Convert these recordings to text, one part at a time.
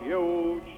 refuge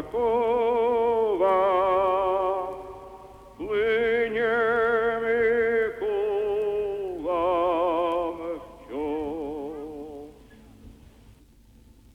Jacob.